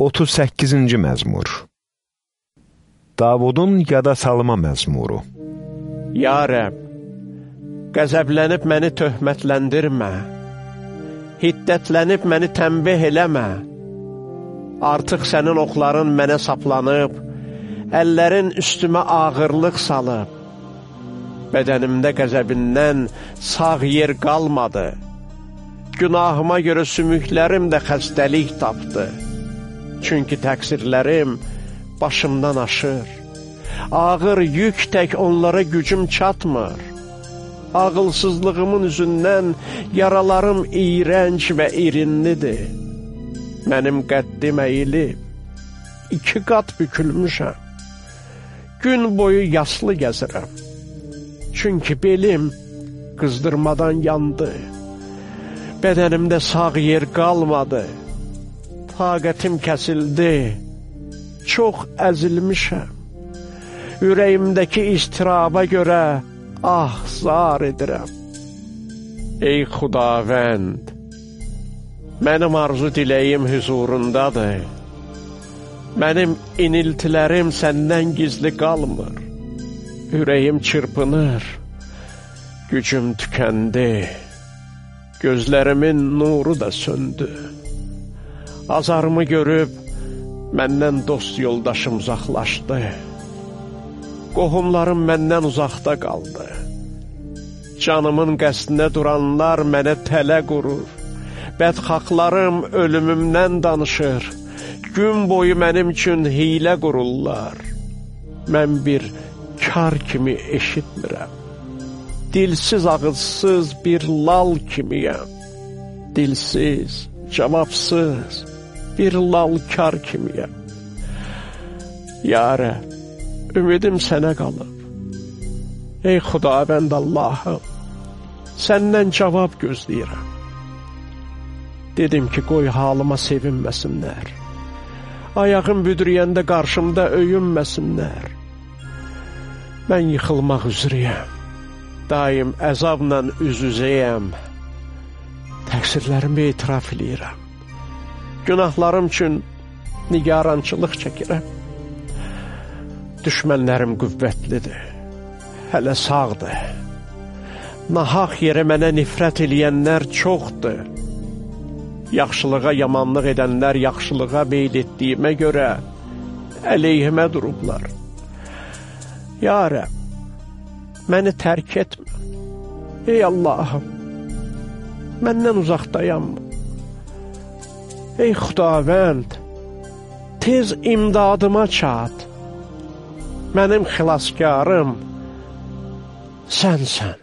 38-ci məzmur Davudun yada salma məzmuru Ya Rəb, qəzəblənib məni töhmətləndirmə, hiddətlənib məni təmbih eləmə. Artıq sənin oxların mənə saplanıb, əllərin üstümə ağırlıq salıb. Bədənimdə qəzəbindən sağ yer qalmadı. Günahıma görə sümüklərim də xəstəlik tapdı. Çünki təqsirlərim başımdan aşır. Ağır yük tək onlara gücüm çatmır. Ağılsızlığımın üzündən yaralarım iyrənc və irinlidir. Mənim qəddim əyilib, iki qat bükülmüşəm. Gün boyu yaslı gəzirəm. Çünki belim qızdırmadan yandı. Bədənimdə sağ yer qalmadı taqətim kəsildi, çox əzilmişəm. Ürəyimdəki istiraba görə ah zar edirəm. Ey xudavənd, mənim arzu diləyim hüzurundadır. Mənim iniltilərim səndən gizli qalmır. Ürəyim çırpınır, gücüm tükəndi, gözlərimin nuru da söndü. Azarımı görüb, məndən dost yoldaşım uzaqlaşdı. Qohumlarım məndən uzaqda qaldı. Canımın qəsdinə duranlar mənə tələ qurur. Bədxaqlarım ölümümdən danışır. Gün boyu mənim üçün hilə qururlar. Mən bir kar kimi eşitmirəm. Dilsiz, ağızsız bir lal kimiyəm. Dilsiz, cavabsız, bir lalkar kimiyəm. Yarə, ümidim sənə qalıb. Ey xudavənd Allahım, səndən cavab gözləyirəm. Dedim ki, qoy halıma sevinməsinlər. Ayağım büdrüyəndə qarşımda öyünməsinlər. Mən yıxılmaq üzrəyəm. Daim əzabla üz-üzəyəm. Təqsirlərimi etiraf eləyirəm günahlarım üçün nigarançılıq çəkirəm. Düşmənlərim qüvvətlidir, hələ sağdır. Nahaq yerə mənə nifrət eləyənlər çoxdur. Yaxşılığa yamanlıq edənlər yaxşılığa meyl etdiyimə görə əleyhimə durublar. Ya Rəb, məni tərk etmə. Ey Allahım, məndən uzaqdayanmı? Ey xudavənd, tez imdadıma çat. Mənim xilaskarım sənsən.